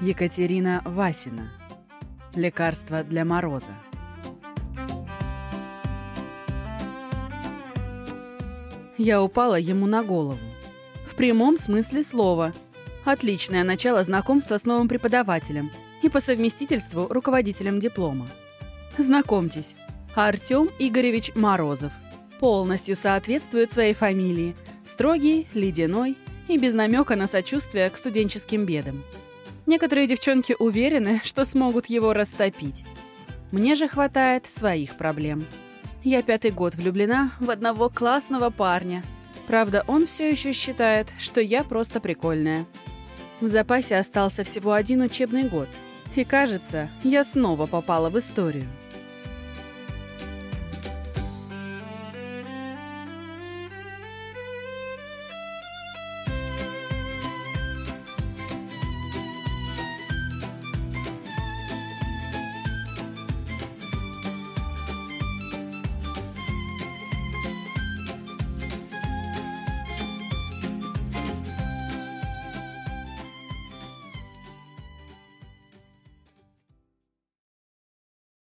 Екатерина Васина. Лекарство для мороза. Я упала ему на голову. В прямом смысле слова. Отличное начало знакомства с новым преподавателем и по совместительству руководителем диплома. Знакомьтесь, Артем Игоревич Морозов. Полностью соответствует своей фамилии. Строгий, ледяной и без намека на сочувствие к студенческим бедам. Некоторые девчонки уверены, что смогут его растопить. Мне же хватает своих проблем. Я пятый год влюблена в одного классного парня. Правда, он все еще считает, что я просто прикольная. В запасе остался всего один учебный год. И кажется, я снова попала в историю.